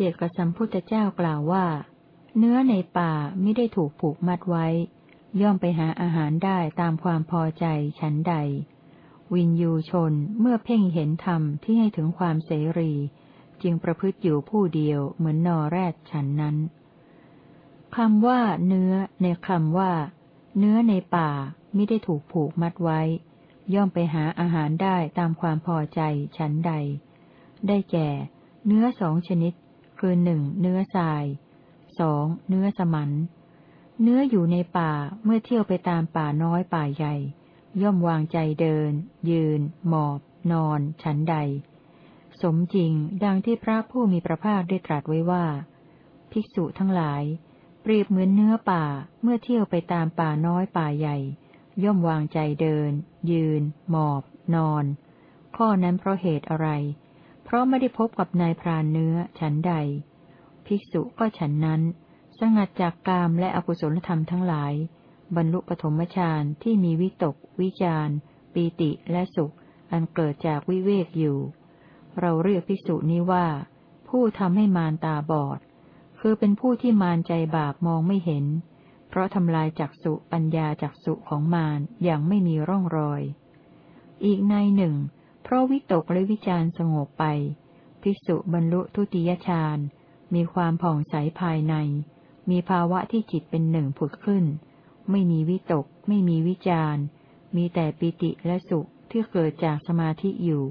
เจกสัมพุทธเจ้ากล่าวว่า เนื้อในป่าไม่ได้ถูกผูกมัดไว้ ย่อมไปหาอาหารได้ตามความพอใจฉันใด วินยูชนเมื่อเพ่งเห็นธรรมที่ให้ถึงความเสรี จึงประพฤติอยู่ผู้เดียวเหมือนนอแรดฉันนั้นคำว่า เนื้อ ในคำว่า เนื้อในป่าไม่ได้ถูกผูกมัดไว้ ย่อมไปหาอาหารได้ตามความพอใจฉันใด ได้แก่ เนื้อสองชนิด คือหนึ่งเนื้อทรายสองเนื้อสมัน เนื้ออยู่ในป่าเมื่อเที่ยวไปตามป่าน้อยป่าใหญ่ ย่อมวางใจเดิน ยืน หมอบ นอน ฉันใด สมจริงดังที่พระผู้มีพระภาคได้ตรัสไว้ว่า ภิกษุทั้งหลาย เปรียบเหมือนเนื้อป่าเมื่อเที่ยวไปตามป่าน้อยป่าใหญ่ ย่อมวางใจเดิน ยืน หมอบ นอน ข้อนั้นเพราะเหตุอะไร เพราะไม่ได้พบกับนายพรานเนื้อฉันใด ภิกษุก็ฉันนั้น สงัดจากกามและอกุศลธรรมทั้งหลาย บรรลุปฐมฌานที่มีวิตก วิจารปีติและสุข อันเกิดจากวิเวกอยู่ เราเรียกภิกษุนี้ว่า ผู้ทำให้มารตาบอด คือเป็นผู้ที่มารใจบาปมองไม่เห็น เพราะทำลายจักสุปัญญาจักสุของมารอย่างไม่มีร่องรอย อีกในหนึ่ง เพราะวิตกและวิจารสงบไป ภิกษุบรรลุทุติยฌาน มีความผ่องใสภายใน มีภาวะที่จิตเป็นหนึ่งผุดขึ้น ไม่มีวิตก ไม่มีวิจารมีแต่ปิติและสุขที่เกิดจากสมาธิอยู่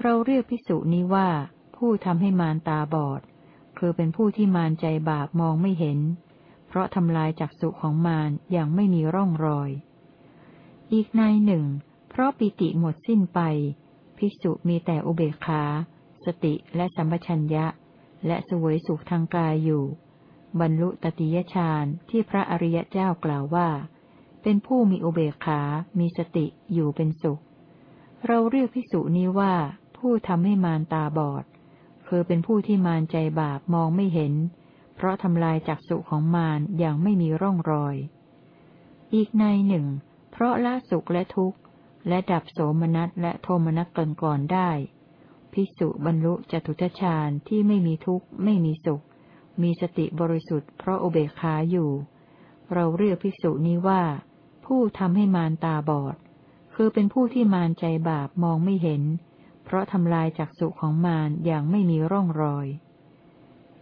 เราเรียกภิกษุนี้ว่า ผู้ทำให้มารตาบอด คือเป็นผู้ที่มารใจบาปมองไม่เห็น เพราะทำลายจักสุของมารอย่างไม่มีร่องรอย อีกในหนึ่ง เพราะปิติหมดสิ้นไป ภิกษุมีแต่อุเบกขา สติและสัมปชัญญะ และสวยสุขทางกายอยู่ บรรลุตติยฌานที่พระอริยเจ้ากล่าวว่า เป็นผู้มีอุเบกขา มีสติอยู่เป็นสุข เราเรียกภิกษุนี้ว่า ผู้ทำให้มารตาบอด คือเป็นผู้ที่มารใจบาปมองไม่เห็น เพราะทำลายจักสุของมารอย่างไม่มีร่องรอย อีกในหนึ่ง เพราะละสุขและทุกข์ และดับโสมนัสและโทมนัสก่อนก่อนได้พิสุบรรลุจตุทชาญที่ไม่มีทุกข์ไม่มีสุข มีสติบริสุทธิ์เพราะอุเบกขาอยู่ เราเรียกพิสุนี้ว่า ผู้ทำให้มารตาบอด คือเป็นผู้ที่มารใจบาปมองไม่เห็น เพราะทำลายจักสุของมารอย่างไม่มีร่องรอย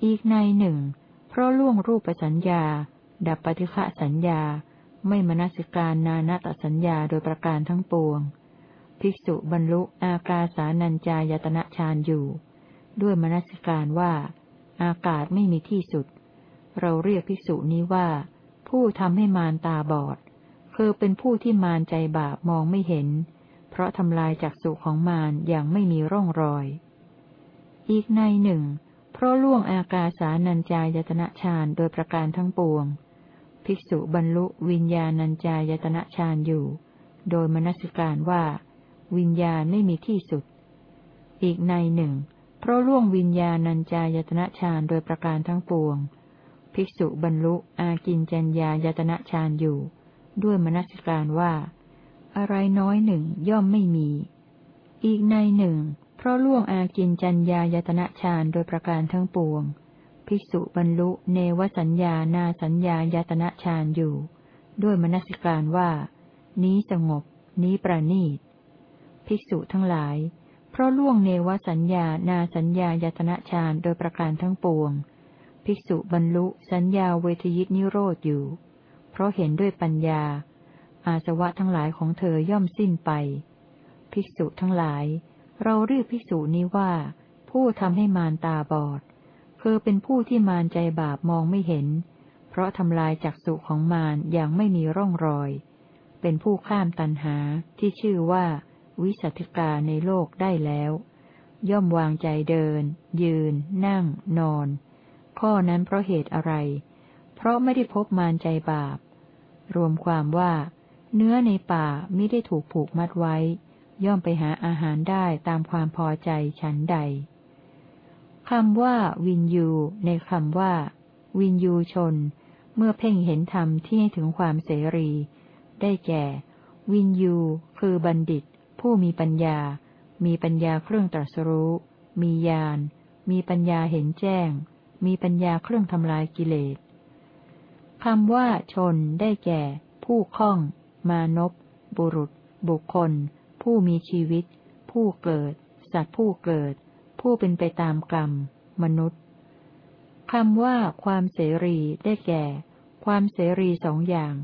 อีกในหนึ่ง เพราะล่วงรูปสัญญา ดับปฏิฆะสัญญา ไม่มนสิการนานาตสัญญาโดยประการทั้งปวง ภิกษุบรรลุอากาสานัญจายตนะฌานอยู่ ด้วยมนสิการว่า อากาศไม่มีที่สุด เราเรียกภิกษุนี้ว่า ผู้ทำให้มารตาบอด คือเป็นผู้ที่มารใจบาปมองไม่เห็น เพราะทำลายจักสุของมารอย่างไม่มีร่องรอย อีกในหนึ่ง เพราะล่วงอากาสานัญจายตนะฌานโดยประการทั้งปวง ภิกษุบรรลุวิญญาณัญจายตนะฌานอยู่ โดยมนสิการว่า วิญญาณไม่มีที่สุด อีกในหนึ่ง เพราะล่วงวิญญาณัญจายตนะฌานโดยประการทั้งปวง ภิกษุบรรลุอากินจัญญายตนะฌานอยู่ ด้วยมนสิการว่า อะไรน้อยหนึ่งย่อมไม่มี อีกในหนึ่ง เพราะล่วงอากินจัญญายตนะฌานโดยประการทั้งปวง ภิกษุบรรลุเนวสัญญานาสัญญายตนะฌานอยู่ ด้วยมนสิการว่า นี้สงบ นี้ประณีต ภิกษุทั้งหลาย เพราะล่วงเนวสัญญานาสัญญายตนะฌานโดยประการทั้งปวง ภิกษุบรรลุสัญญาเวทยิตนิโรธอยู่ เพราะเห็นด้วยปัญญา อาสวะทั้งหลายของเธอย่อมสิ้นไป ภิกษุทั้งหลาย เราเรียกภิกษุนี้ว่า ผู้ทำให้มารตาบอด คือเป็นผู้ที่มารใจบาปมองไม่เห็น เพราะทำลายจักสุของมารอย่างไม่มีร่องรอย เป็นผู้ข้ามตันหาที่ชื่อว่า วิสัติกาในโลกได้แล้ว ย่อมวางใจเดิน ยืน นั่ง นอน ข้อนั้นเพราะเหตุอะไร เพราะไม่ได้พบมารใจบาป รวมความว่า เนื้อในป่าไม่ได้ถูกผูกมัดไว้ ย่อมไปหาอาหารได้ตามความพอใจฉันใด คำว่าวินยูในคำว่า วินยูชน เมื่อเพ่งเห็นธรรมที่ให้ถึงความเสรี ได้แก่ วินยู คือบัณฑิต ผู้มีปัญญา มีปัญญาเครื่องตรัสรู้ มีญาณ มีปัญญาเห็นแจ้ง มีปัญญาเครื่องทำลายกิเลสคำว่าชนได้แก่ ผู้คล่อง มานพบุรุษ บุคคล ผู้มีชีวิต ผู้เกิด สัตว์ผู้เกิด ผู้เป็นไปตามกรรม มนุษย์คำว่าความเสรีได้แก่ ความเสรีสองอย่าง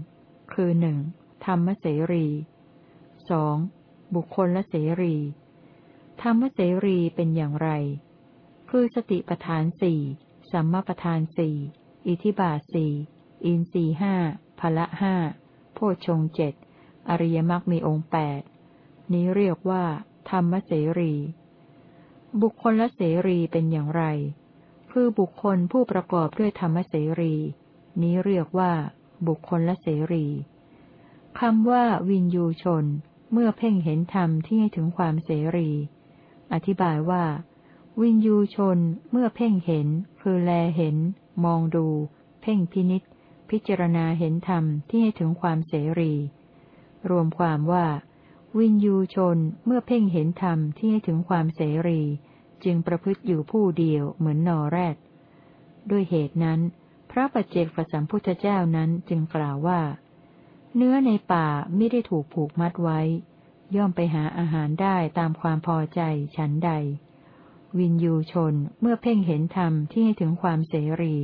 คือหนึ่งธรรมเสรีสองบุคคลละเสรี ธรรมเสรีเป็นอย่างไร คือสติปทานสี่สัมมาปทานสี่อิทิบาสี่อินสีห้าพละห้าโพชงเจ็ดอริยมรรคมีองค์แปดนี้เรียกว่า ธรรมเสรี บุคคลละเสรีเป็นอย่างไร คือบุคคลผู้ประกอบด้วยธรรมเสรี นี้เรียกว่า บุคคลละเสรีคำว่าวินยูชน เมื่อเพ่งเห็นธรรมที่ให้ถึงความเสรี อธิบายว่า วินยูชนเมื่อเพ่งเห็น คือแลเห็น มองดู เพ่งพินิษพิจารณาเห็นธรรมที่ให้ถึงความเสรี รวมความว่า วินยูชนเมื่อเพ่งเห็นธรรมที่ให้ถึงความเสรี จึงประพฤติอยู่ผู้เดียวเหมือนนอแรด ด้วยเหตุนั้น พระปัจเจกสัมพุทธเจ้านั้นจึงกล่าวว่า เนื้อในป่าไม่ได้ถูกผูกมัดไว้ ย่อมไปหาอาหารได้ตามความพอใจฉันใด วินยูชนเมื่อเพ่งเห็นธรรมที่ให้ถึงความเสรี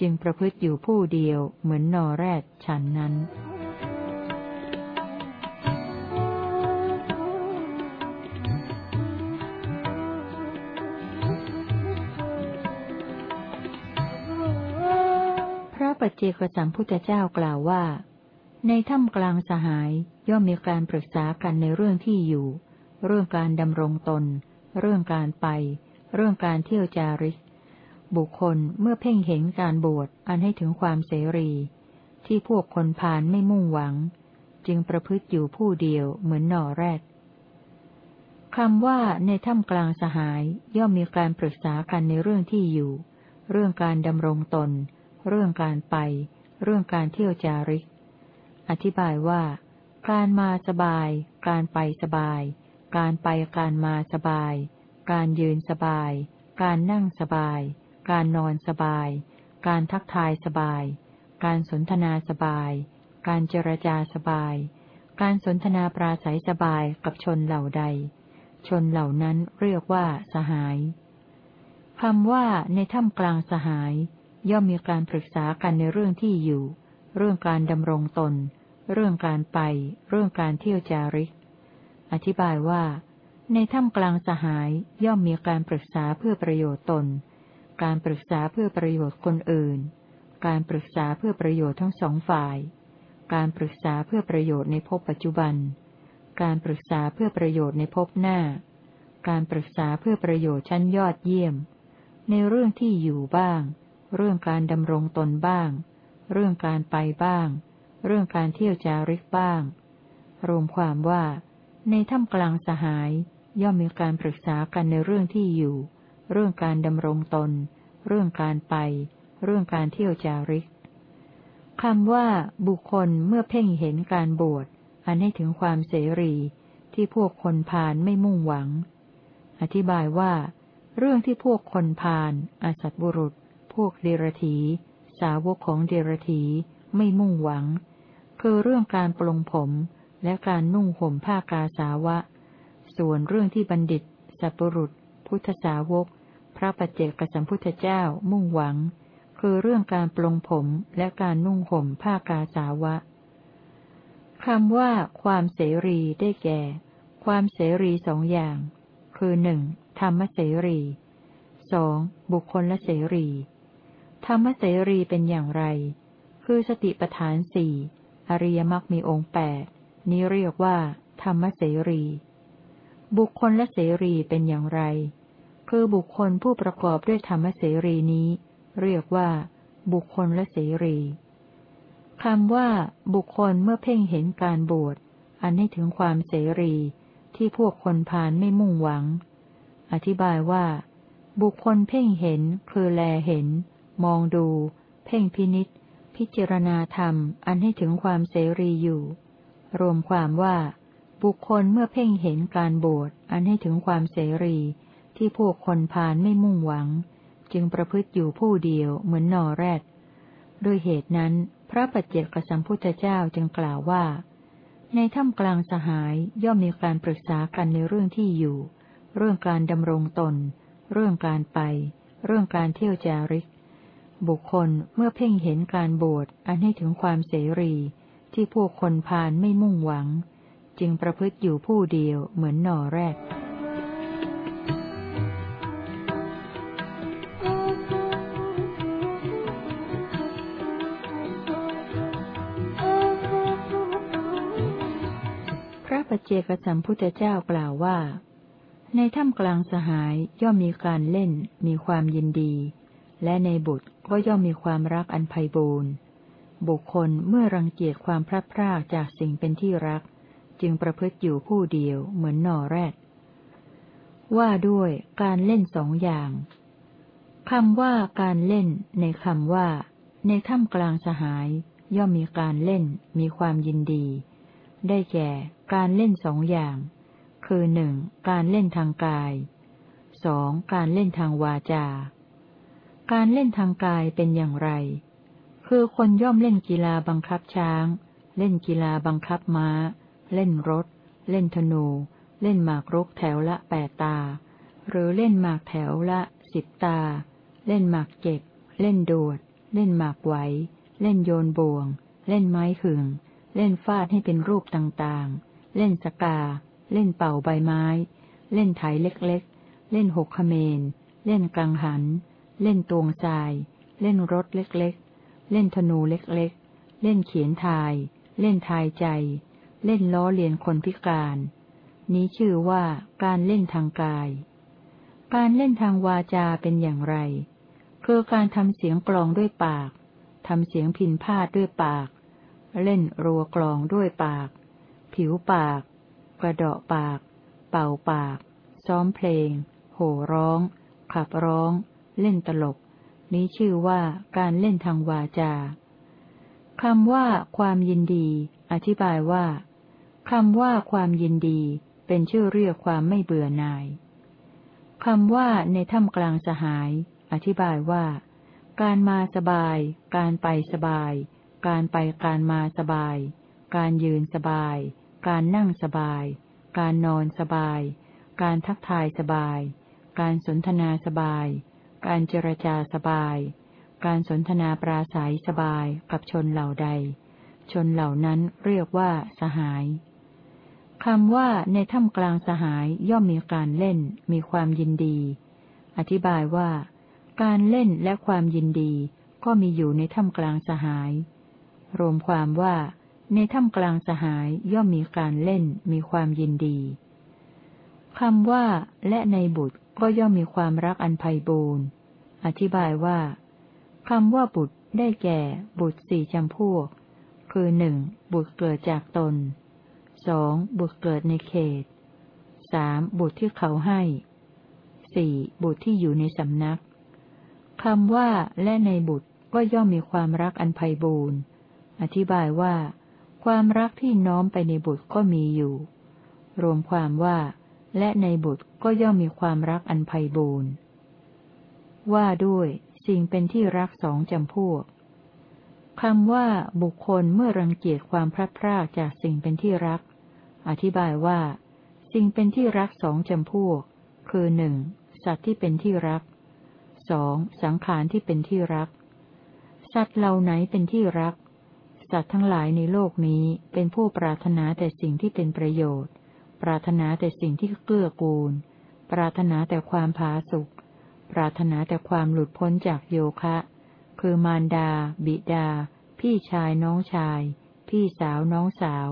จึงประพฤติอยู่ผู้เดียวเหมือนนอแรดฉันนั้น จเจกสัมพุทธเจ้ากล่าวว่า ในถ้ำกลางสหายย่อมมีการปรึกษากันในเรื่องที่อยู่ เรื่องการดำรงตน เรื่องการไป เรื่องการเที่ยวจาริกบุคคลเมื่อเพ่งเห็นการบวชอันให้ถึงความเสรี ที่พวกคนพานไม่มุ่งหวัง จึงประพฤติอยู่ผู้เดียวเหมือนหน่อแรดคำว่าในถ้ำกลางสหายย่อมมีการปรึกษากันในเรื่องที่อยู่ เรื่องการดำรงตน เรื่องการไป เรื่องการเที่ยวจาริก อธิบายว่า การมาสบาย การไปสบาย การไปการมาสบาย การยืนสบาย การนั่งสบาย การนอนสบาย การทักทายสบาย การสนทนาสบาย การเจรจาสบาย การสนทนาปราศัยสบายกับชนเหล่าใด ชนเหล่านั้นเรียกว่าสหายคำว่าในถ้ำกลางสหาย ย่อมมีการปรึกษากันในเรื่องที่อยู่ เรื่องการดำรงตน เรื่องการไป เรื่องการเที่ยวจาริก อธิบายว่า ในถ้ำกลางสหายย่อมมีการปรึกษาเพื่อประโยชน์ตน การปรึกษาเพื่อประโยชน์คนอื่น การปรึกษาเพื่อประโยชน์ทั้งสองฝ่าย การปรึกษาเพื่อประโยชน์ในภพปัจจุบัน การปรึกษาเพื่อประโยชน์ในภพหน้า การปรึกษาเพื่อประโยชน์ชั้นยอดเยี่ยม ในเรื่องที่อยู่บ้าง เรื่องการดำรงตนบ้าง เรื่องการไปบ้าง เรื่องการเที่ยวจาริกบ้าง รวมความว่า ในถ้ำกลางสหาย ย่อมมีการปรึกษากันในเรื่องที่อยู่ เรื่องการดำรงตน เรื่องการไป เรื่องการเที่ยวจาริกคำว่า บุคคลเมื่อเพ่งเห็นการบวชอันให้ถึงความเสรีที่พวกคนพาลไม่มุ่งหวัง อธิบายว่า เรื่องที่พวกคนพาลอาสัตบุรุษ พวกเดรธีสาวกของเดรธีไม่มุ่งหวัง คือเรื่องการปลงผมและการนุ่งห่มผ้ากาสาวะ ส่วนเรื่องที่บัณฑิต สัพรุษ พุทธสาวก พระปัจเจกสัมพุทธเจ้ามุ่งหวัง คือเรื่องการปลงผมและการนุ่งห่มผ้ากาสาวะคำว่าความเสรีได้แก่ ความเสรีสองอย่าง คือหนึ่งธรรมเสรีสองบุคคลละเสรี ธรรมเสรีเป็นอย่างไร คือสติปทานสี่อริยมรรคมีองค์แปดนี้เรียกว่า ธรรมเสรี บุคคลและเสรีเป็นอย่างไร คือบุคคลผู้ประกอบด้วยธรรมเสรีนี้ เรียกว่า บุคคลและเสรีคำว่า บุคคลเมื่อเพ่งเห็นการบวชอันให้ถึงความเสรีที่พวกคนพานไม่มุ่งหวัง อธิบายว่า บุคคลเพ่งเห็นคือแลเห็น มองดู เพ่งพินิษพิจารณาธรรม อันให้ถึงความเสรีอยู่ รวมความว่า บุคคลเมื่อเพ่งเห็นการบวชอันให้ถึงความเสรี ที่พวกคนพานไม่มุ่งหวัง จึงประพฤติอยู่ผู้เดียวเหมือนนอแรดด้วยเหตุนั้น พระปัจเจกสัมพุทธเจ้าจึงกล่าวว่า ในถ้ำกลางสหายย่อมมีการปรึกษากันในเรื่องที่อยู่ เรื่องการดำรงตน เรื่องการไป เรื่องการเที่ยวจาริก บุคคลเมื่อเพ่งเห็นการบวชอันให้ถึงความเสรี ที่พวกคนพานไม่มุ่งหวัง จึงประพฤติอยู่ผู้เดียวเหมือนนอแรกเจกสัมพุทธเจ้ากล่าวว่า ในถ้ำกลางสหายย่อมมีการเล่น มีความยินดี และในบุตรก็ย่อมมีความรักอันไพบูรณ์ บุคคลเมื่อรังเกียจความพลัดพรากจากสิ่งเป็นที่รัก จึงประพฤติอยู่ผู้เดียวเหมือนนอแรก ว่าด้วยการเล่นสองอย่างคำว่าการเล่น ในคำว่า ในถ้ำกลางสหาย ย่อมมีการเล่น มีความยินดี ได้แก่ การเล่นสองอย่าง คือหนึ่งการเล่นทางกายสองการเล่นทางวาจา การเล่นทางกายเป็นอย่างไร คือคนย่อมเล่นกีฬาบังคับช้าง เล่นกีฬาบังคับม้า เล่นรถ เล่นธนู เล่นหมากรุกแถวละแปดตา หรือเล่นหมากแถวละสิบตา เล่นหมากเก็บ เล่นโดด เล่นหมากไหว เล่นโยนบ่วง เล่นไม้ขึง เล่นฟาดให้เป็นรูปต่างๆ เล่นสกา เล่นเป่าใบไม้ เล่นไถเล็กๆ เล่นหกขเมน เล่นกังหัน เล่นตวงทราย เล่นรถเล็กๆ เล่นธนูเล็กๆ เล่นเขียนทาย เล่นทายใจ เล่นล้อเลียนคนพิการ นี้ชื่อว่าการเล่นทางกาย การเล่นทางวาจาเป็นอย่างไร คือการทำเสียงกลองด้วยปาก ทำเสียงพินพาดด้วยปาก เล่นรัวกลองด้วยปาก ผิวปาก กระเดาะปาก เป่าปาก ซ้อมเพลง โห่ร้อง ขับร้อง เล่นตลก นี้ชื่อว่าการเล่นทางวาจาคำว่าความยินดี อธิบายว่าคำว่าความยินดี เป็นชื่อเรียกความไม่เบื่อหน่ายคำว่าในถ้ำกลางสหาย อธิบายว่า การมาสบาย การไปสบาย การไปการมาสบาย การยืนสบาย การนั่งสบาย การนอนสบาย การทักทายสบาย การสนทนาสบาย การเจรจาสบาย การสนทนาปราศัยสบายกับชนเหล่าใด ชนเหล่านั้นเรียกว่าสหายคำว่าในถ้ำกลางสหายย่อมมีการเล่น มีความยินดี อธิบายว่า การเล่นและความยินดีก็มีอยู่ในถ้ำกลางสหาย รวมความว่าในถ้ำกลางสหายย่อมมีการเล่น มีความยินดีคำว่า และในบุตร ก็ย่อมมีความรักอันไพ่บูรณ์อธิบายว่าคำว่าบุตรได้แก่ บุตรสี่จำพวก คือหนึ่งบุตรเกิดจากตนสองบุตรเกิดในเขตสามบุตรที่เขาให้สี่บุตรที่อยู่ในสำนักคำว่าและในบุตรก็ย่อมมีความรักอันไพ่บูรณ์อธิบายว่า ความรักที่น้อมไปในบุตรก็มีอยู่ รวมความว่า และในบุตรก็ย่อมมีความรักอันไพ่บูรณ์ว่าด้วยสิ่งเป็นที่รักสองจำพวกคำว่าบุคคลเมื่อรังเกียจความพลัดพรากจากสิ่งเป็นที่รัก อธิบายว่า สิ่งเป็นที่รักสองจำพวก คือหนึ่งสัตว์ที่เป็นที่รักสองสังขารที่เป็นที่รัก สัตว์เหล่าไหนเป็นที่รัก สัตว์ทั้งหลายในโลกนี้เป็นผู้ปรารถนาแต่สิ่งที่เป็นประโยชน์ ปรารถนาแต่สิ่งที่เกื้อกูล ปรารถนาแต่ความผาสุกปรารถนาแต่ความหลุดพ้นจากโยคะ คือมารดา บิดา พี่ชายน้องชาย พี่สาวน้องสาว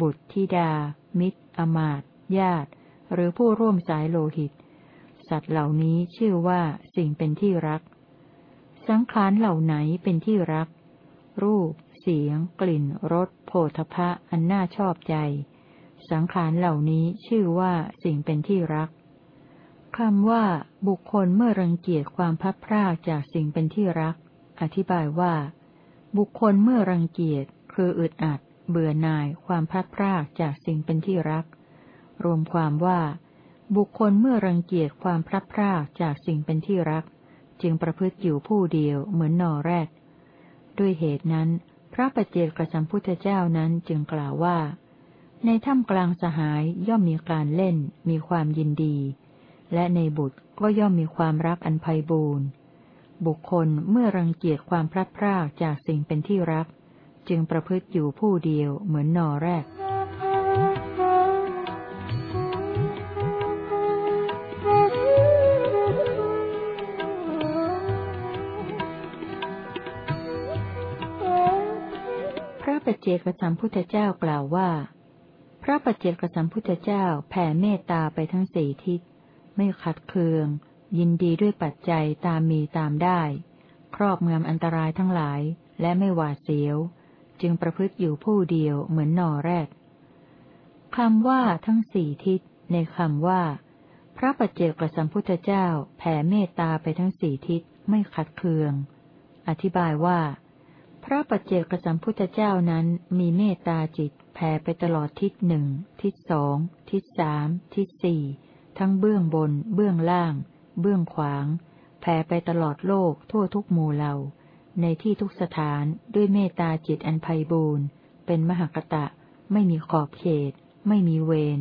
บุตรธิดา มิตร อมาตญาติ หรือผู้ร่วมสายโลหิต สัตว์เหล่านี้ชื่อว่าสิ่งเป็นที่รัก สังขารเหล่าไหนเป็นที่รัก รูป เสียง กลิ่น รส โผฏฐะอันน่าชอบใจ สังขารเหล่านี้ชื่อว่าสิ่งเป็นที่รักคำว่า บุคคลเมื่อรังเกียจความพัดพรากจากสิ่งเป็นที่รัก อธิบายว่า บุคคลเมื่อรังเกียจคืออึดอัด เบื่อหน่าย ความพัดพรากจากสิ่งเป็นที่รัก รวมความว่า บุคคลเมื่อรังเกียจความพลัดพรากจากสิ่งเป็นที่รัก จึงประพฤติอยู่ผู้เดียวเหมือนนอแรก ด้วยเหตุนั้น พระปเจกสัมพุทธเจ้านั้นจึงกล่าวว่า ในถ้ำกลางสหายย่อมมีการเล่น มีความยินดี และในบุตรก็ย่อมมีความรักอันไพบูรณ์บุคคลเมื่อรังเกียจความพลัดพรากจากสิ่งเป็นที่รัก จึงประพฤติอยู่ผู้เดียวเหมือนนอแรกปัจเจกสัมพุทธเจ้ากล่าวว่า พระปัจเจกสัมพุทธเจ้าแผ่เมตตาไปทั้งสี่ทิศ ไม่ขัดเคือง ยินดีด้วยปัจจัยตามมีตามได้ ครอบงำอันตรายทั้งหลาย และไม่หวาดเสียว จึงประพฤติอยู่ผู้เดียวเหมือนนอแรกคำว่าทั้งสี่ทิศ ในคำว่า พระปัจเจกสัมพุทธเจ้าแผ่เมตตาไปทั้งสี่ทิศไม่ขัดเคือง อธิบายว่า พระปัจเจกสัมพุทธเจ้านั้นมีเมตตาจิต แผ่ไปตลอดทิศหนึ่ง ทิศสอง ทิศสาม ทิศสี่ ทั้งเบื้องบน เบื้องล่าง เบื้องขวาง แผ่ไปตลอดโลกทั่วทุกหมู่เหล่า ในที่ทุกสถานด้วยเมตตาจิตอันไพ่บูรณ์ เป็นมหากตะ ไม่มีขอบเขต ไม่มีเวร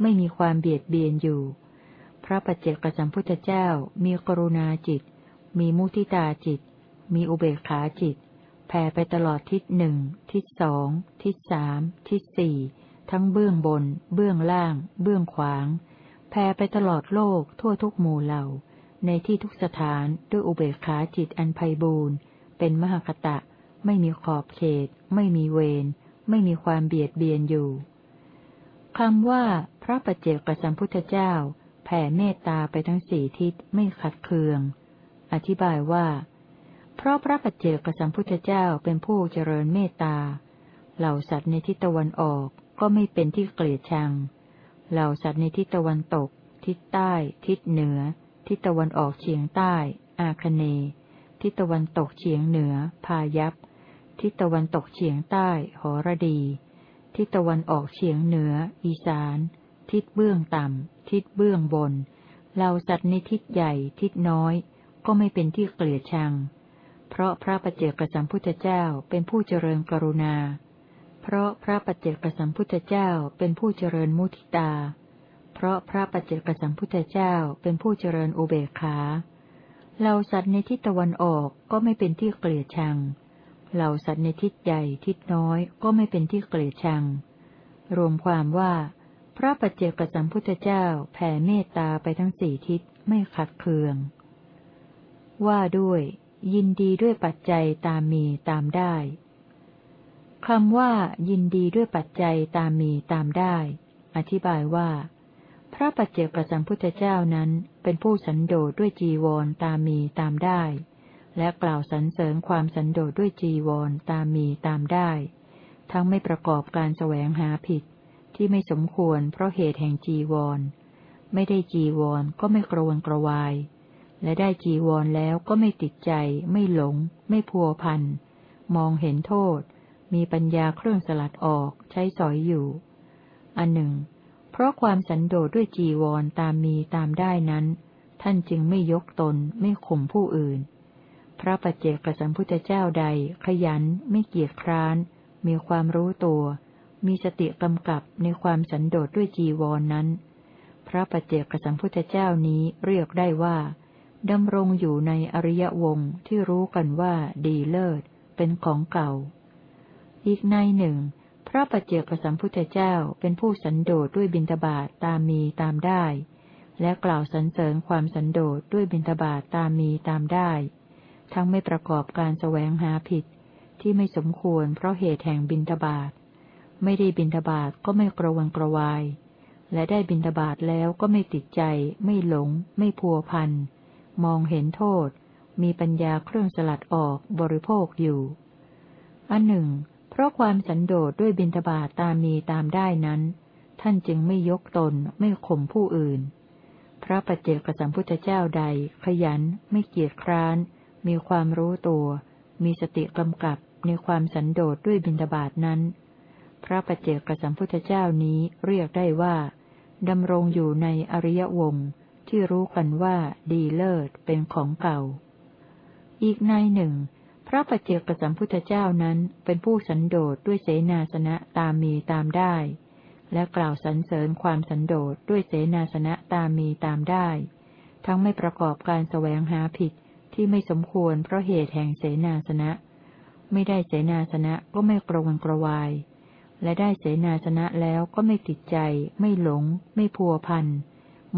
ไม่มีความเบียดเบียนอยู่ พระปัจเจกสัมพุทธเจ้ามีกรุณาจิต มีมุทิตาจิต มีอุเบกขาจิต แผ่ไปตลอดทิศหนึ่ง ทิศสอง ทิศสาม ทิศสี่ ทั้งเบื้องบน เบื้องล่าง เบื้องขวาง แผ่ไปตลอดโลกทั่วทุกหมู่เหล่า ในที่ทุกสถานด้วยอุเบกขาจิตอันไพบูรณ์ เป็นมหคตะ ไม่มีขอบเขต ไม่มีเวร ไม่มีความเบียดเบียนอยู่คำว่า พระปัจเจกสัมพุทธเจ้า แผ่เมตตาไปทั้งสี่ทิศไม่ขัดเคือง อธิบายว่า เพราะพระปัจเจกสัมพุทธเจ้าเป็นผู้เจริญเมตตา เหล่าสัตว์ในทิศตะวันออกก็ไม่เป็นที่เกลียดชัง เหล่าสัตว์ในทิศตะวันตก ทิศใต้ ทิศเหนือ ทิศตะวันออกเฉียงใต้ อาคเน ทิศตะวันตกเฉียงเหนือ พายัพ ทิศตะวันตกเฉียงใต้ หอระดี ทิศตะวันออกเฉียงเหนือ อีสาน ทิศเบื้องต่ำ ทิศเบื้องบน เหล่าสัตว์ในทิศใหญ่ ทิศน้อย ก็ไม่เป็นที่เกลียดชัง เพราะพระปัจเจกสัมพุทธเจ้าเป็นผู้เจริญกรุณา เพราะพระปัจเจกสัมพุทธเจ้าเป็นผู้เจริญมุทิตา เพราะพระปัจเจกสัมพุทธเจ้าเป็นผู้เจริญอุเบกขาเหล่าสัตว์ในทิศตะวันออกก็ไม่เป็นที่เกลียดชังเหล่าสัตว์ในทิศใหญ่ทิศน้อยก็ไม่เป็นที่เกลียดชัง รวมความว่า พระปัจเจกสัมพุทธเจ้าแผ่เมตตาไปทั้งสี่ทิศไม่ขัดเคือง ว่าด้วย ยินดีด้วยปัจจัยตามมีตามได้คำว่า ยินดีด้วยปัจจัยตามมีตามได้ อธิบายว่า พระปัจเจกประสัมพุทธเจ้านั้นเป็นผู้สันโดษด้วยจีวรตามมีตามได้ และกล่าวสรรเสริญความสันโดษด้วยจีวรตามมีตามได้ ทั้งไม่ประกอบการแสวงหาผิด ที่ไม่สมควรเพราะเหตุแห่งจีวร ไม่ได้จีวรก็ไม่กระวนกระวาย และได้จีวรแล้วก็ไม่ติดใจ ไม่หลง ไม่พัวพัน มองเห็นโทษ มีปัญญาเครื่องสลัดออกใช้สอยอยู่ อันหนึ่ง เพราะความสันโดษด้วยจีวรตามมีตามได้นั้น ท่านจึงไม่ยกตนไม่ข่มผู้อื่น พระปัจเจกสัมพุทธเจ้าใด ขยัน ไม่เกียจคร้าน มีความรู้ตัว มีสติกำกับในความสันโดษด้วยจีวรนนั้น พระปัจเจกสัมพุทธเจ้านี้เรียกได้ว่า ดำรงอยู่ในอริยวงที่รู้กันว่าดีเลิศ เป็นของเก่า อีกในหนึ่ง พระปัจเจกสัมพุทธเจ้าเป็นผู้สันโดษด้วยบิณฑบาตตามมีตามได้ และกล่าวสรรเสริญความสันโดษด้วยบิณฑบาตตามมีตามได้ ทั้งไม่ประกอบการแสวงหาผิด ที่ไม่สมควรเพราะเหตุแห่งบิณฑบาตไม่ได้บิณฑบาตก็ไม่กระวนกระวาย และได้บิณฑบาตแล้วก็ไม่ติดใจ ไม่หลง ไม่พัวพัน มองเห็นโทษ มีปัญญาเครื่องสลัดออกบริโภคอยู่อันหนึ่ง เพราะความสันโดษด้วยบินทบาทตามมีตามได้นั้น ท่านจึงไม่ยกตนไม่ข่มผู้อื่น พระปัจเจกสัมพุทธเจ้าใด ขยันไม่เกียจคร้าน มีความรู้ตัว มีสติกำกับในความสันโดษด้วยบินทบาทนั้น พระปัจเจกสัมพุทธเจ้านี้เรียกได้ว่าดำรงอยู่ในอริยวงศ์ ที่รู้กันว่าดีเลิศเป็นของเก่า อีกในหนึ่ง พระปเจกสัมพุทธเจ้านั้นเป็นผู้สันโดษด้วยเสนาสนะตามมีตามได้ และกล่าวสรรเสริญความสันโดษด้วยเสนาสนะตามมีตามได้ ทั้งไม่ประกอบการแสวงหาผิดที่ไม่สมควรเพราะเหตุแห่งเสนาสนะ ไม่ได้เสนาสนะก็ไม่กระวนกระวาย และได้เสนาสนะแล้วก็ไม่ติดใจ ไม่หลง ไม่พัวพัน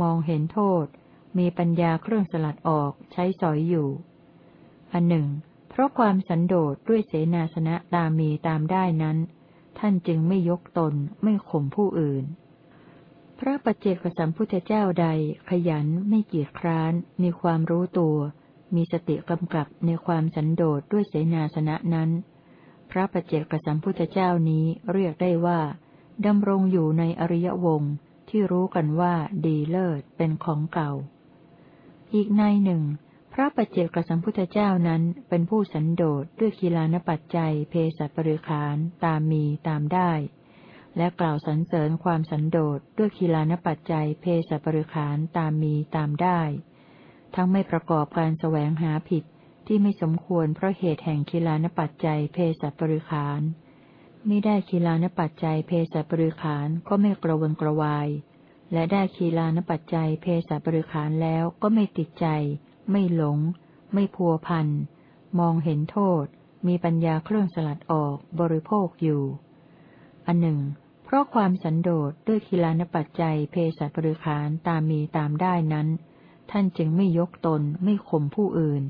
มองเห็นโทษ มีปัญญาเครื่องสลัดออกใช้สอยอยู่ อันหนึ่ง เพราะความสันโดษด้วยเสนาสนะตามมีตามได้นั้น ท่านจึงไม่ยกตนไม่ข่มผู้อื่น พระปัจเจกสัมพุทธเจ้าใด ขยันไม่เกียจคร้าน มีความรู้ตัว มีสติกำกับในความสันโดษด้วยเสนาสนะนั้น พระปัจเจกสัมพุทธเจ้านี้เรียกได้ว่าดำรงอยู่ในอริยวงศ์ ที่รู้กันว่าดีเลิศเป็นของเก่า อีกในหนึ่ง พระปัจเจกสัมพุทธเจ้านั้นเป็นผู้สันโดษด้วยคีลานปัจจัยเพศปริขานตามมีตามได้ และกล่าวสรรเสริญความสันโดษด้วยคีลานปัจจัยเพศปริขานตามมีตามได้ ทั้งไม่ประกอบการแสวงหาผิดที่ไม่สมควรเพราะเหตุแห่งคีลานปัจจัยเพศปริขาน ไม่ได้คีลานปัจจัยเพศปริขานก็ไม่กระวนกระวาย และได้คีลานปัจจัยเพศปริขานแล้วก็ไม่ติดใจ ไม่หลง ไม่พัวพัน มองเห็นโทษ มีปัญญาเครื่องสลัดออกบริโภคอยู่ อันหนึ่ง เพราะความสันโดษด้วยคีลานปัจจัยเพศปริขานตามมีตามได้นั้น ท่านจึงไม่ยกตนไม่ข่มผู้อื่น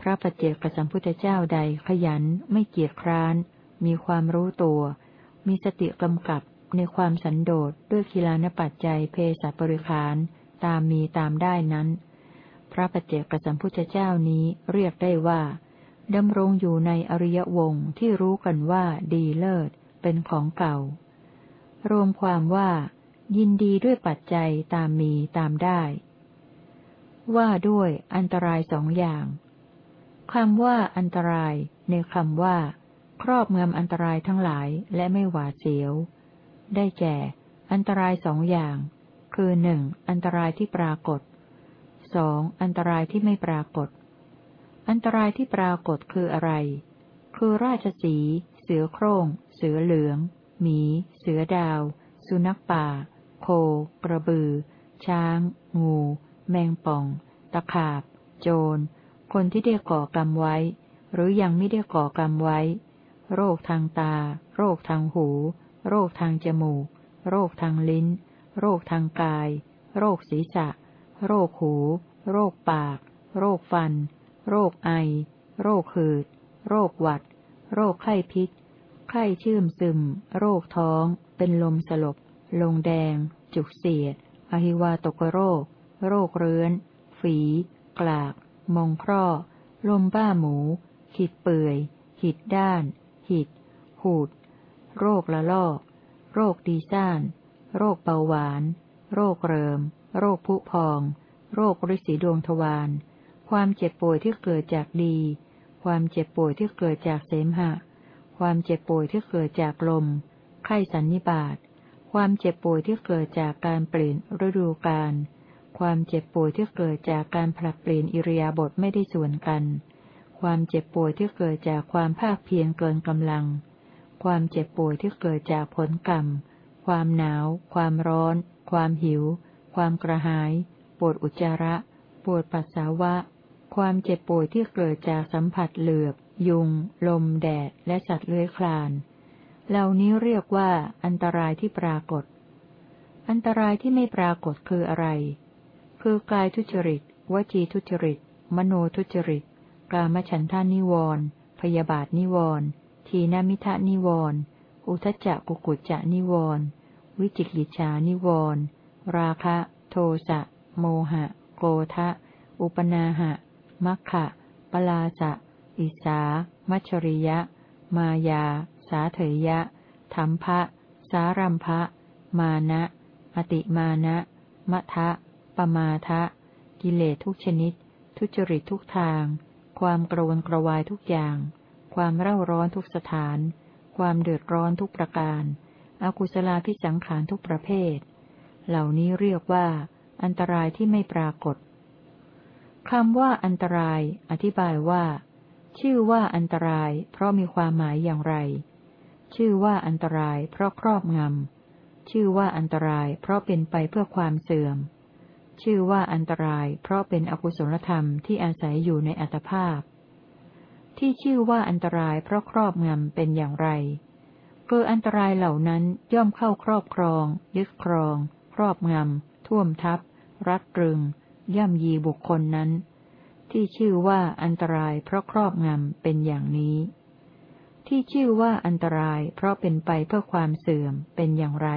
พระปัจเจกสัมพุทธเจ้าใดขยันไม่เกียจคร้าน มีความรู้ตัว มีสติกำกับในความสันโดษด้วยคีลานปัจจัยเพศบริขาร ตามมีตามได้นั้น พระปัจเจกสัมพุทธเจ้านี้เรียกได้ว่าดำรงอยู่ในอริยวงที่รู้กันว่าดีเลิศ เป็นของเก่า รวมความว่า ยินดีด้วยปัจจัยตามมีตามได้ ว่าด้วยอันตรายสองอย่างคำว่าอันตรายในคำว่า ครอบงำอันตรายทั้งหลายและไม่หวาดเสียว ได้แก่ อันตรายสองอย่าง คือหนึ่งอันตรายที่ปรากฏสองอันตรายที่ไม่ปรากฏ อันตรายที่ปรากฏคืออะไร คือราชสี เสือโคร่ง เสือเหลือง หมี เสือดาว สุนัขป่า โค กระบือ ช้าง งู แมงป่อง ตะขาบ โจร คนที่ได้ก่อกรรมไว้ หรือยังไม่ได้ก่อกรรมไว้ โรคทางตา โรคทางหู โรคทางจมูก โรคทางลิ้น โรคทางกาย โรคศีรษะ โรคหู โรคปาก โรคฟัน โรคไอ โรคหืด โรคหวัด โรคไข้พิษ ไข้ชื่มซึม โรคท้อง เป็นลมสลบ ลงแดง จุกเสียด อหิวาตกโรค โรคเรื้อน ฝี กลากมองคร่อ ลมบ้าหมูหิดเปื่อยหิดด้าน หิดหูด โรคละลอก โรคดีซ่าน โรคเบาหวาน โรคเริม โรคผุพอง โรคริสีดวงทวาร ความเจ็บป่วยที่เกิดจากดี ความเจ็บป่วยที่เกิดจากเสมหะ ความเจ็บป่วยที่เกิดจากลม ไข้สันนิบาต ความเจ็บป่วยที่เกิดจากการเปลี่ยนฤดูกาล ความเจ็บป่วยที่เกิดจากการผลัดเปลี่ยนอิริยาบถไม่ได้ส่วนกัน ความเจ็บป่วยที่เกิดจากความภาคเพียรเกินกำลัง ความเจ็บป่วยที่เกิดจากผลกรรม ความหนาว ความร้อน ความหิว ความกระหาย ปวดอุจจาระ ปวดปัสสาวะ ความเจ็บป่วยที่เกิดจากสัมผัสเหลือบ ยุง ลม แดด และสัตว์เลื้อยคลาน เหล่านี้เรียกว่า อันตรายที่ปรากฏ อันตรายที่ไม่ปรากฏคืออะไร คือกายทุจริต วจีทุจริต มโนทุจริต กามฉันทานิวรณ์พยาบาทนิวรณ์ทีนมิทะนิวรณ์อุทจจะกุกุจจะนิวรณ์วิจิกิจฉานิวรณ์ราคะ โทสะโมหะ โกทะ อุปนาหะ มัคคะปลาสะอิสา มัชริยะ มายา สาเถยะธรรมภะสารัมภะ มานะ อติมานะมะทะ ปมาทะ กิเลสทุกชนิด ทุจริตทุกทาง ความกระวนกระวายทุกอย่าง ความเร่าร้อนทุกสถาน ความเดือดร้อนทุกประการ อากุศลาพิสังขารทุกประเภท เหล่านี้เรียกว่า อันตรายที่ไม่ปรากฏคำว่าอันตราย อธิบายว่า ชื่อว่าอันตราย เพราะมีความหมายอย่างไร ชื่อว่าอันตราย เพราะครอบงำชื่อว่าอันตราย เพราะเป็นไปเพื่อความเสื่อม ชื่อว่าอันตราย เพราะเป็นอกุศลธรรมที่อาศัยอยู่ในอัตภาพ ที่ชื่อว่าอันตรายเพราะครอบงำเป็นอย่างไรคืออันตรายเหล่านั้นย่อมเข้าครอบครอง ยึดครอง ครอบงำท่วมทับ รัดรึง ย่ำยีบุคคลนั้น ที่ชื่อว่าอันตรายเพราะครอบงำเป็นอย่างนี้ ที่ชื่อว่าอันตรายเพราะเป็นไปเพื่อความเสื่อมเป็นอย่างไร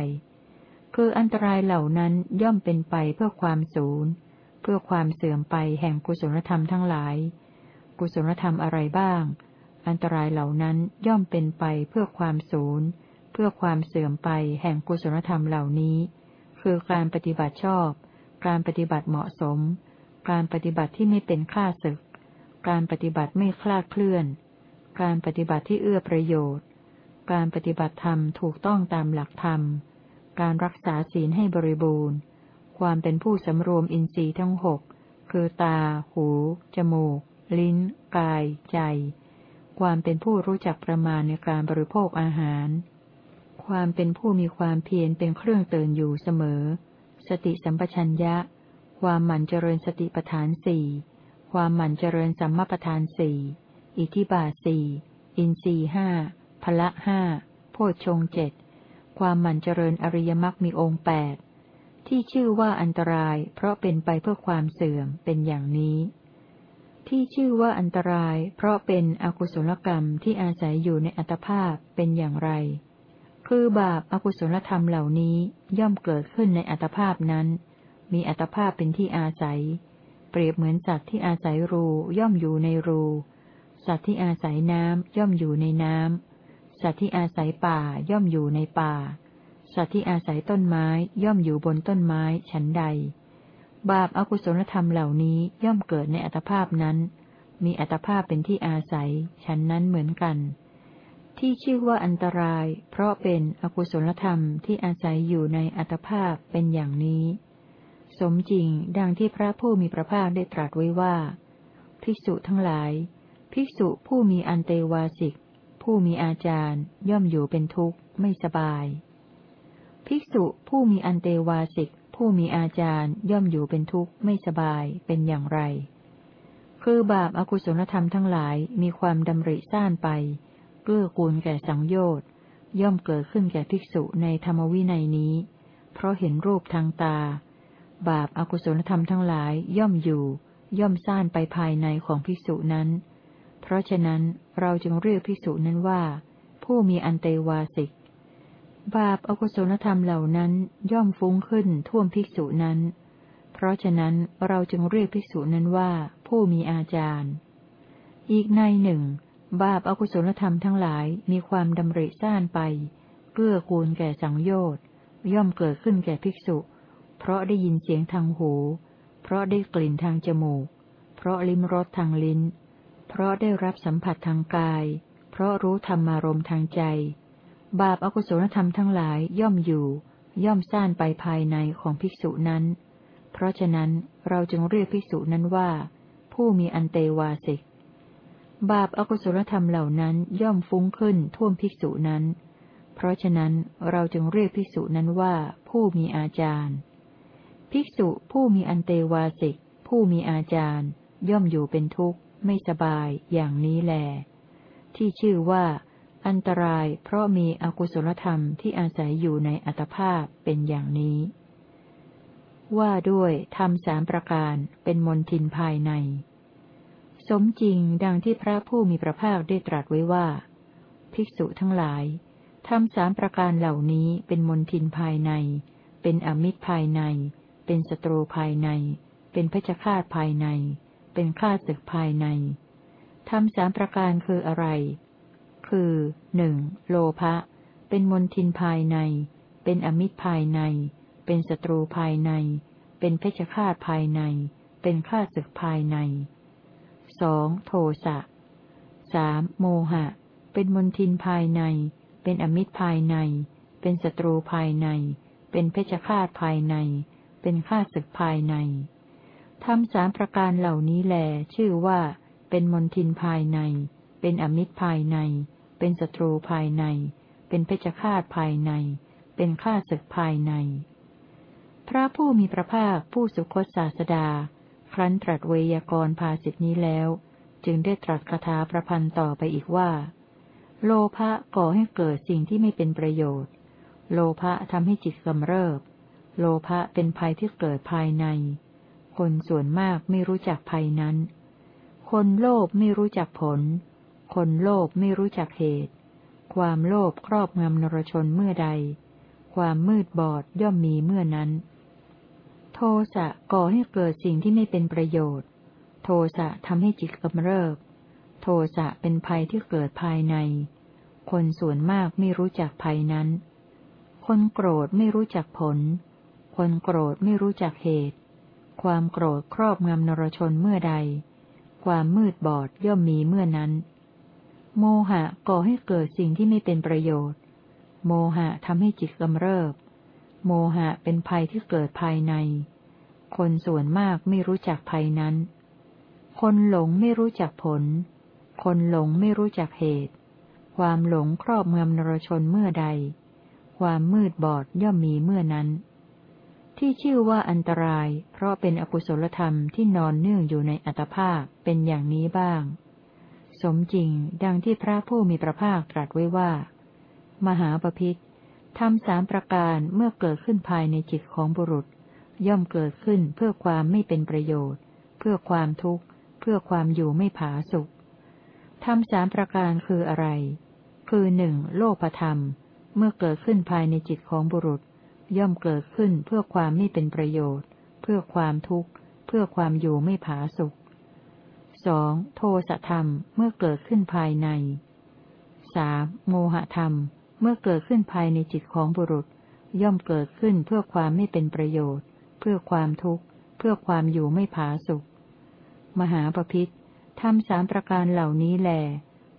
คืออันตรายเหล่านั้นย่อมเป็นไปเพื่อความสูญ เพื่อความเสื่อมไปแห่งกุศลธรรมทั้งหลาย กุศลธรรมอะไรบ้าง อันตรายเหล่านั้นย่อมเป็นไปเพื่อความสูญ เพื่อความเสื่อมไปแห่งกุศลธรรมเหล่านี้ คือการปฏิบัติชอบ การปฏิบัติเหมาะสม การปฏิบัติที่ไม่เป็นข้าศึก การปฏิบัติไม่คลาดเคลื่อน การปฏิบัติที่เอื้อประโยชน์ การปฏิบัติธรรมถูกต้องตามหลักธรรม การรักษาศีลให้บริบูรณ์ ความเป็นผู้สำรวมอินทรีย์ทั้งหกคือตา หู จมูก ลิ้น กาย ใจ ความเป็นผู้รู้จักประมาณในการบริโภคอาหาร ความเป็นผู้มีความเพียรเป็นเครื่องเตือนอยู่เสมอ สติสัมปชัญญะ ความหมั่นเจริญสติปัฏฐานสี่ความหมั่นเจริญสัมมาปัฏฐานสี่อิทิบาสี่อินทรีห้าพละห้าโพชฌงเจ็ด ความหมั่นเจริญอริยมรรคมีองค์แปดที่ชื่อว่าอันตราย เพราะเป็นไปเพื่อความเสื่อมเป็นอย่างนี้ ที่ชื่อว่าอันตราย เพราะเป็นอกุศลกรรมที่อาศัยอยู่ในอัตภาพเป็นอย่างไร คือบาปอากุศลธรรมเหล่านี้ย่อมเกิดขึ้นในอัตภาพนั้น มีอัตภาพเป็นที่อาศัย เปรียบเหมือนสัตว์ที่อาศัยรูย่อมอยู่ในรู สัตว์ที่อาศัยน้ำย่อมอยู่ในน้ำ สัตว์ที่อาศัยป่าย่อมอยู่ในป่า สัตว์ที่อาศัยต้นไม้ย่อมอยู่บนต้นไม้ฉันใด บาปอากุศลธรรมเหล่านี้ย่อมเกิดในอัตภาพนั้น มีอัตภาพเป็นที่อาศัยฉันนั้นเหมือนกัน ที่ชื่อว่าอันตราย เพราะเป็นอกุศลธรรมที่อาศัยอยู่ในอัตภาพเป็นอย่างนี้ สมจริงดังที่พระผู้มีพระภาคได้ตรัสไว้ว่า ภิกษุทั้งหลาย ภิกษุผู้มีอันเตวาสิก ผู้มีอาจารย์ ย่อมอยู่เป็นทุกข์ ไม่สบาย ภิกษุผู้มีอันเตวาสิก ผู้มีอาจารย์ ย่อมอยู่เป็นทุกข์ ไม่สบาย เป็นอย่างไร คือบาปอากุศลธรรมทั้งหลายมีความดำริซ่านไป เกื้อกูลแก่สังโยชน์ ย่อมเกิดขึ้นแก่ภิกษุในธรรมวินัยนี้ เพราะเห็นรูปทางตา บาปอากุศลธรรมทั้งหลายย่อมอยู่ ย่อมซ่านไปภายในของภิกษุนั้น เพราะฉะนั้น เราจึงเรียกภิกษุนั้นว่า ผู้มีอันเตวาสิก บาปอกุศลธรรมเหล่านั้นย่อมฟุ้งขึ้นท่วมภิกษุนั้น เพราะฉะนั้นเราจึงเรียกภิกษุนั้นว่า ผู้มีอาจารย์ อีกในหนึ่ง บาปอากุศลธรรมทั้งหลายมีความดำริซ่านไปเกื้อกูลแก่สังโยชน์ย่อมเกิดขึ้นแก่ภิกษุ เพราะได้ยินเสียงทางหู เพราะได้กลิ่นทางจมูก เพราะลิ้มรสทางลิ้น เพราะได้รับสัมผัสทางกาย เพราะรู้ธรรมารมทางใจ บาปอากุศลธรรมทั้งหลายย่อมอยู่ ย่อมซ่านไปภายในของภิกษุนั้น เพราะฉะนั้นเราจึงเรียกภิกษุนั้นว่า ผู้มีอันเตวาสิก บาปอากุศลธรรมเหล่านั้นย่อมฟุ้งขึ้นท่วมภิกษุนั้น เพราะฉะนั้นเราจึงเรียกภิกษุนั้นว่าผู้มีอาจารย์ ภิกษุผู้มีอันเตวาสิก ผู้มีอาจารย์ ย่อมอยู่เป็นทุกข์ ไม่สบายอย่างนี้แล ที่ชื่อว่า อันตรายเพราะมีอกุศลธรรมที่อาศัยอยู่ในอัตภาพเป็นอย่างนี้ ว่าด้วยทำสามประการเป็นมนทินภายใน สมจริงดังที่พระผู้มีพระภาคได้ตรัสไว้ว่า ภิกษุทั้งหลายทำสามประการเหล่านี้เป็นมนทินภายใน เป็นอมิตรภายใน เป็นศัตรูภายใน เป็นพชฌฆาตภายใน เป็นข้าศึกภายในทำสามประการคืออะไร คือหนึ่งโลภะ เป็นมนทินภายใน เป็นอมิตรภายใน เป็นศัตรูภายใน เป็นเพชฌฆาตภายใน เป็นข้าศึกภายในสองโทสะสามโมหะ เป็นมนทินภายใน เป็นอมิตรภายใน เป็นศัตรูภายในเเป็นเพชฌฆาตภายใน เป็นข้าศึกภายใน ทำสามประการเหล่านี้แล ชื่อว่า เป็นมนทินภายใน เป็นอมิตรภายใน เป็นศัตรูภายใน เป็นเพชฌฆาตภายใน เป็นข้าศึกภายใน พระผู้มีพระภาคผู้สุคตศาสดา ครั้นตรัสเวยากรภาสิทนี้แล้ว จึงได้ตรัสคาถาประพันธ์ต่อไปอีกว่า โลภะก่อให้เกิดสิ่งที่ไม่เป็นประโยชน์ โลภะทำให้จิตกำเริบ โลภะเป็นภัยที่เกิดภายใน คนส่วนมากไม่รู้จักภัยนั้น คนโลภไม่รู้จักผล คนโลภไม่รู้จักเหตุ ความโลภครอบงำนรชนเมื่อใด ความมืดบอดย่อมมีเมื่อนั้น โทสะก่อให้เกิดสิ่งที่ไม่เป็นประโยชน์ โทสะทำให้จิตกำเริบ โทสะเป็นภัยที่เกิดภายใน คนส่วนมากไม่รู้จักภัยนั้น คนโกรธไม่รู้จักผล คนโกรธไม่รู้จักเหตุ ความโกรธครอบงำนรชนเมื่อใด ความมืดบอดย่อมมีเมื่อนั้น โมหะก่อให้เกิดสิ่งที่ไม่เป็นประโยชน์ โมหะทำให้จิตกำเริบ โมหะเป็นภัยที่เกิดภายใน คนส่วนมากไม่รู้จักภัยนั้น คนหลงไม่รู้จักผล คนหลงไม่รู้จักเหตุ ความหลงครอบงำนรชนเมื่อใด ความมืดบอดย่อมมีเมื่อนั้น ที่ชื่อว่าอันตราย เพราะเป็นอกุศลธรรมที่นอนเนื่องอยู่ในอัตภาพเป็นอย่างนี้บ้าง สมจริงดังที่พระผู้มีพระภาคตรัสไว้ว่า มหาปพิธทำสามประการเมื่อเกิดขึ้นภายในจิตของบุรุษ ย่อมเกิดขึ้นเพื่อความไม่เป็นประโยชน์ เพื่อความทุกข์ เพื่อความอยู่ไม่ผาสุขทำสามประการคืออะไร คือหนึ่งโลภธรรม เมื่อเกิดขึ้นภายในจิตของบุรุษ ย่อมเกิดขึ้นเพื่อความไม่เป็นประโยชน์ เพื่อความทุกข์ เพื่อความอยู่ไม่ผาสุกสองโทสะธรรมเมื่อเกิดขึ้นภายในสามโมหะธรรม เมื่อเกิดขึ้นภายในจิตของบุรุษ ย่อมเกิดขึ้นเพื่อความไม่เป็นประโยชน์ เพื่อความทุกข์ เพื่อความอยู่ไม่ผาสุกมหาปพิธทำสามประการเหล่านี้แล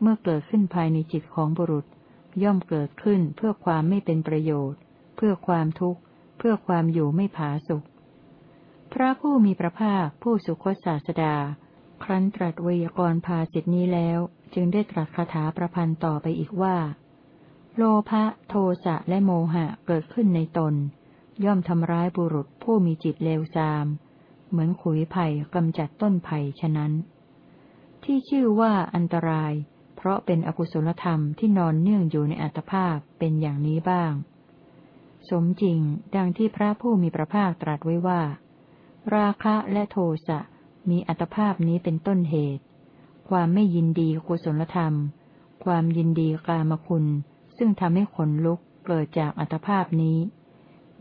เมื่อเกิดขึ้นภายในจิตของบุรุษ ย่อมเกิดขึ้นเพื่อความไม่เป็นประโยชน์ เพื่อความทุกข์ เพื่อความอยู่ไม่ผาสุขพระผู้มีพระภาคผู้สุคตศาสดา ครั้นตรัสวยากรภาสิทนี้แล้ว จึงได้ตรัสคาถาประพันธ์ต่อไปอีกว่า โลภะโทสะและโมหะเกิดขึ้นในตน ย่อมทำร้ายบุรุษผู้มีจิตเลวทราม เหมือนขุยไผ่กำจัดต้นไผ่ฉะนั้น ที่ชื่อว่าอันตราย เพราะเป็นอกุศลธรรมที่นอนเนื่องอยู่ในอัตภาพเป็นอย่างนี้บ้าง สมจริงดังที่พระผู้มีพระภาคตรัสไว้ว่า ราคะและโทสะมีอัตภาพนี้เป็นต้นเหตุ ความไม่ยินดีกุศลธรรม ความยินดีกามคุณ ซึ่งทำให้ขนลุกเกิดจากอัตภาพนี้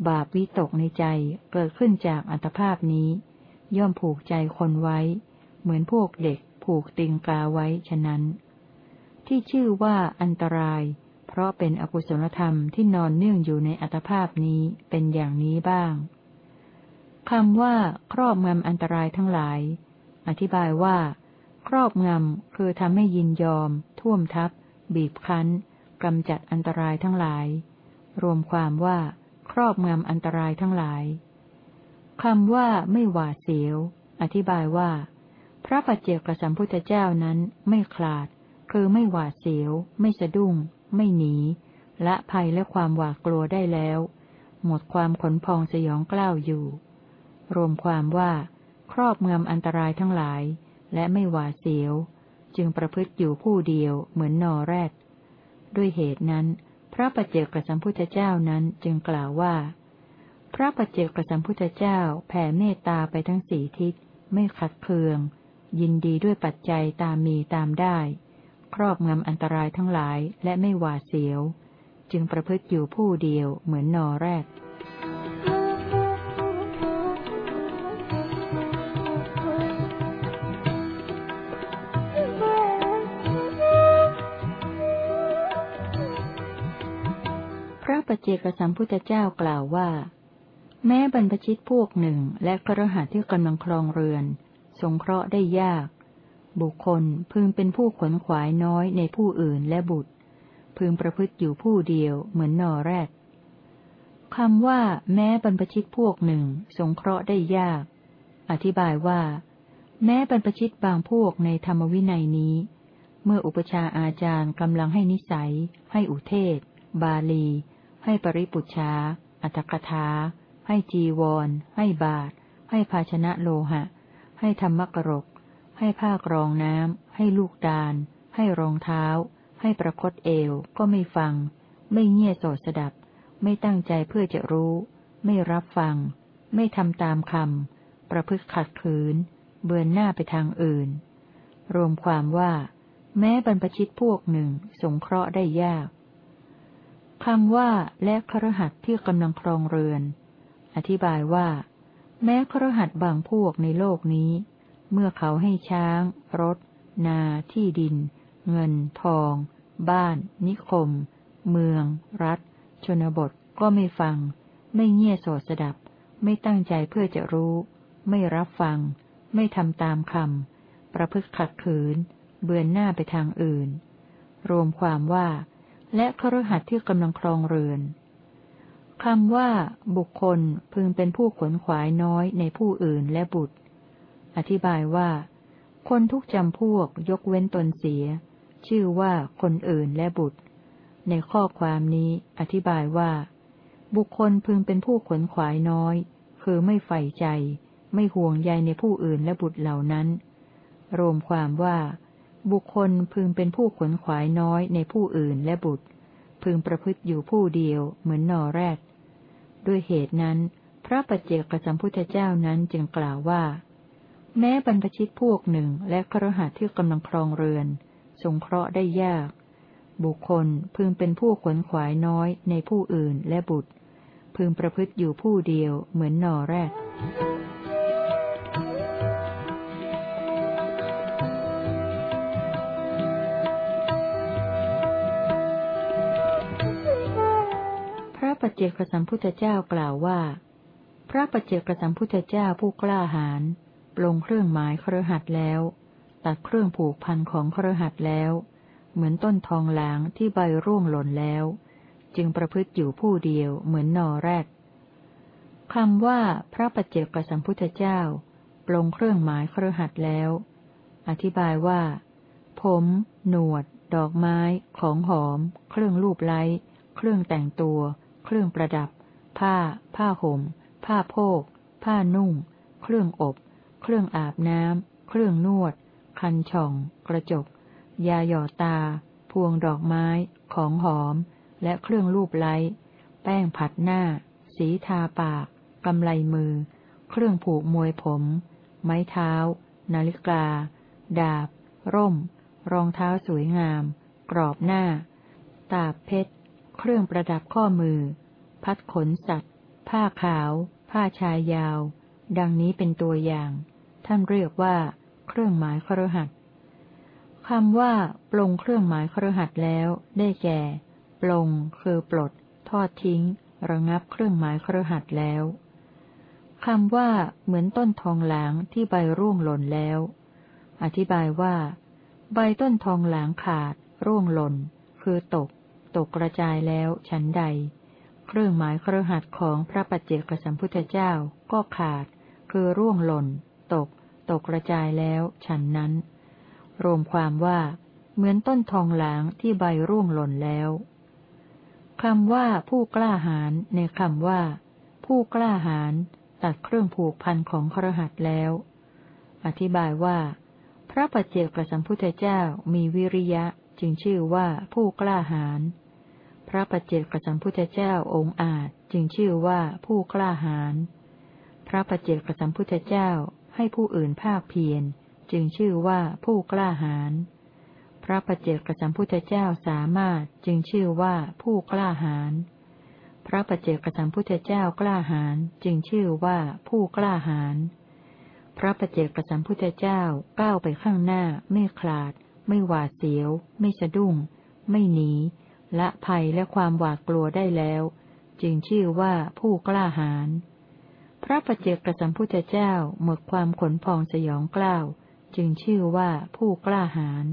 บาปวิตกในใจเกิดขึ้นจากอัตภาพนี้ ย่อมผูกใจคนไว้ เหมือนพวกเด็กผูกติงกาไว้ฉะนั้น ที่ชื่อว่าอันตราย เพราะเป็นอกุศลธรรมที่นอนเนื่องอยู่ในอัตภาพนี้เป็นอย่างนี้บ้างคำว่า ครอบงำอันตรายทั้งหลาย อธิบายว่า ครอบงำคือทำให้ยินยอม ท่วมทับ บีบคั้นกำจัดอันตรายทั้งหลาย รวมความว่า ครอบงำอันตรายทั้งหลายคำว่าไม่หวาดเสียว อธิบายว่า พระปัจเจกสัมพุทธเจ้านั้นไม่คลาด คือไม่หวาดเสียว ไม่สะดุ้ง ไม่หนี ละภัยและความหวาดกลัวได้แล้ว หมดความขนพองสยองกล้าวอยู่ รวมความว่า ครอบงำอันตรายทั้งหลาย และไม่หวาดเสียว จึงประพฤติอยู่ผู้เดียวเหมือนนอแรด ด้วยเหตุนั้น พระปัจเจกสัมพุทธเจ้านั้นจึงกล่าวว่า พระปัจเจกสัมพุทธเจ้าแผ่เมตตาไปทั้งสี่ทิศ ไม่ขัดเคือง ยินดีด้วยปัจจัยตามมีตามได้ ครอบงำอันตรายทั้งหลายและไม่หวาดเสียว จึงประพฤติอยู่ผู้เดียวเหมือนนอแรกพระปเจกสัมพุทธเจ้ากล่าวว่า แม้บรรพชิตพวกหนึ่งและกระหัสที่กำลังครองเรือน สงเคราะห์ได้ยาก บุคคลพึงเป็นผู้ขนขวายน้อยในผู้อื่นและบุตร พึงประพฤติอยู่ผู้เดียวเหมือนนอแรกคำว่า แม้บรรพชิตพวกหนึ่ง สงเคราะห์ได้ยาก อธิบายว่า แม้บรรพชิตบางพวกในธรรมวินัยนี้ เมื่ออุปชาอาจารย์กำลังให้นิสัย ให้อุเทศ บาลี ให้ปริปุชาอัตกถา ให้จีวร ให้บาท ให้ภาชนะโลหะ ให้ธรรมกรก ให้ผ้ากรองน้ำ ให้ลูกดาน ให้รองเท้า ให้ประคตเอว ก็ไม่ฟัง ไม่เงี่ยโสดสดับ ไม่ตั้งใจเพื่อจะรู้ ไม่รับฟัง ไม่ทำตามคำ ประพฤติขัดขืน เบือนหน้าไปทางอื่น รวมความว่า แม้บรรพชิตพวกหนึ่งสงเคราะห์ได้ยากคำว่าและครหัสที่กำลังครองเรือน อธิบายว่า แม้ครหัสบางพวกในโลกนี้ เมื่อเขาให้ช้าง รถ นา ที่ดิน เงิน ทอง บ้าน นิคม เมือง รัฐ ชนบทก็ไม่ฟัง ไม่เงี่ยโสดสดับ ไม่ตั้งใจเพื่อจะรู้ ไม่รับฟัง ไม่ทำตามคำ ประพฤติขัดขืน เบือนหน้าไปทางอื่น รวมความว่า และครหัสที่กำลังครองเรือนคำว่า บุคคลพึงเป็นผู้ขนขวายน้อยในผู้อื่นและบุตร อธิบายว่า คนทุกจำพวกยกเว้นตนเสีย ชื่อว่าคนอื่นและบุตร ในข้อความนี้อธิบายว่า บุคคลพึงเป็นผู้ขนขวายน้อย คือไม่ใฝ่ใจ ไม่ห่วงใยในผู้อื่นและบุตรเหล่านั้น รวมความว่า บุคคลพึงเป็นผู้ขนขวายน้อยในผู้อื่นและบุตร พึงประพฤติอยู่ผู้เดียวเหมือนนอแรกด้วยเหตุนั้น พระปัจเจกสัมพุทธเจ้านั้นจึงกล่าวว่า แม้บรรพชิตพวกหนึ่งและครหัสที่กำลังครองเรือน สงเคราะห์ได้ยาก บุคคลพึงเป็นผู้ขวนขวายน้อยในผู้อื่นและบุตร พึงประพฤติอยู่ผู้เดียวเหมือนนอแรกปัจเจกสัมพุทธเจ้ากล่าวว่า พระปัจเจกสัมพุทธเจ้าผู้กล้าหาญ ปลงเครื่องหมายเครือหัดแล้ว ตัดเครื่องผูกพันของเครือหัดแล้ว เหมือนต้นทองหลางที่ใบร่วงหล่นแล้ว จึงประพฤติอยู่ผู้เดียวเหมือนนอแรกคำว่าพระปัจเจกสัมพุทธเจ้า ปลงเครื่องหมายเครือหัดแล้ว อธิบายว่า ผม หนวด ดอกไม้ ของหอม เครื่องรูปไล้ เครื่องแต่งตัว เครื่องประดับ ผ้า ผ้าห่ม ผ้าโพก ผ้านุ่ง เครื่องอบ เครื่องอาบน้ำ เครื่องนวด คันช่อง กระจก ยาหยอดตา พวงดอกไม้ ของหอม และเครื่องรูปไล้ แป้งผัดหน้า สีทาปาก กำไลมือ เครื่องผูกมวยผม ไม้เท้า นาฬิกา ดาบ ร่ม รองเท้าสวยงาม กรอบหน้า ตาเพชร เครื่องประดับข้อมือ พัดขนสัตว์ ผ้าขาว ผ้าชายยาวดังนี้เป็นตัวอย่าง ท่านเรียกว่า เครื่องหมายครหัสคำว่า ปลงเครื่องหมายครหัสแล้ว ได้แก่ ปลง คือปลด ทอดทิ้ง ระงับเครื่องหมายครหัสแล้วคำว่า เหมือนต้นทองหลางที่ใบร่วงหล่นแล้ว อธิบายว่า ใบต้นทองหลางขาด ร่วงหล่น คือตก ตกกระจายแล้วฉันใด เครื่องหมายเครือหัดของพระปัจเจกสัมพุทธเจ้าก็ขาด คือร่วงหล่น ตก ตกกระจายแล้ว ฉันนั้น รวมความว่า เหมือนต้นทองหลางที่ใบร่วงหล่นแล้วคำว่าผู้กล้าหาญในคำว่า ผู้กล้าหาญตัดเครื่องผูกพันของครหัดแล้ว อธิบายว่า พระปัจเจกสัมพุทธเจ้ามีวิริยะจึงชื่อว่าผู้กล้าหาญพระปัจเจกสัมพุทธเจ้าองค์อาจจึงชื่อว่าผู้กล้าหาญพระปัจเจกสัมพุทธเจ้า ให้ผู้อื่นภาคเพียร จึงชื่อว่าผู้กล้าหาญพระปเจกสัมพุทธเจ้าสามารถจึงชื่อว่าผู้กล้าหาญพระปเจกสัมพุทธเจ้ากล้าหาญจึงชื่อว่าผู้กล้าหาญพระปเจกสัมพุทธเจ้าก้าวไปข้างหน้า ไม่คลาด ไม่หวาดเสียว ไม่สะดุ้ง ไม่หนีละภัยและความหวาดกลัวได้แล้ว จึงชื่อว่าผู้กล้าหาญ พระปัจเจกสัมพุทธเจ้าหมดความขนพองสยองกล้าว จึงชื่อว่าผู้กล้าหาญ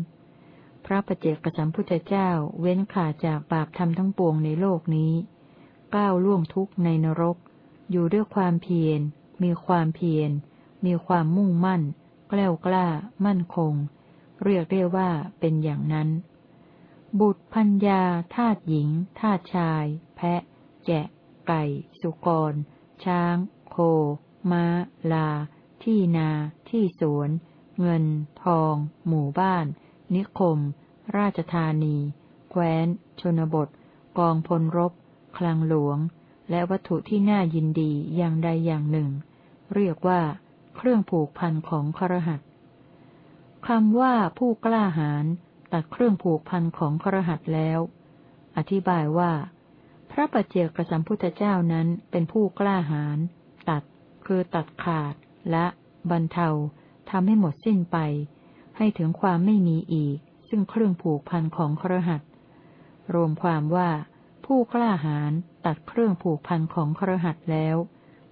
พระปัจเจกสัมพุทธเจ้าเว้นขาดจากบาปธรรมทั้งปวงในโลกนี้ก้าวล่วงทุกข์ในนรก อยู่ด้วยความเพียร มีความเพียร มีความมุ่งมั่น แกล้วกล้า มั่นคง เรียกได้ว่าเป็นอย่างนั้น บุตรพัญญาทาตหญิงทาตชาย แพะ แกะ ไก่ สุกร ช้าง โค ม้า ลา ที่นา ที่สวน เงิน ทอง หมู่บ้าน นิคม ราชธานี แคว้น ชนบท กองพลรบ คลังหลวง และวัตถุที่น่ายินดีอย่างใดอย่างหนึ่ง เรียกว่า เครื่องผูกพันของครหัสคำว่าผู้กล้าหาญตัดเครื่องผูกพันของครหัสแล้ว อธิบายว่า พระปัจเจกสัมพุทธเจ้านั้นเป็นผู้กล้าหาญตัด คือตัดขาดและบรรเทาทำให้หมดสิ้นไป ให้ถึงความไม่มีอีก ซึ่งเครื่องผูกพันของครหัสรวมความว่า ผู้กล้าหาญตัดเครื่องผูกพันของครหัสแล้ว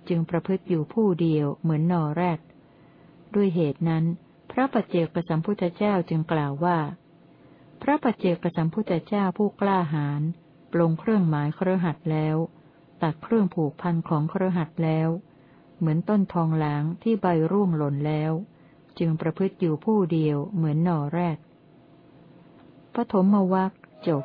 จึงประพฤติอยู่ผู้เดียวเหมือนนอแรด ด้วยเหตุนั้น พระปัจเจกสัมพุทธเจ้าจึงกล่าวว่า พระปัจเจกสัมพุทธเจ้าผู้กล้าหาญปลงเครื่องหมายครหัสแล้ว ตัดเครื่องผูกพันของครหัสแล้ว เหมือนต้นทองหลางที่ใบร่วงหล่นแล้ว จึงประพฤติอยู่ผู้เดียวเหมือนนอแรกปฐมวัคจบ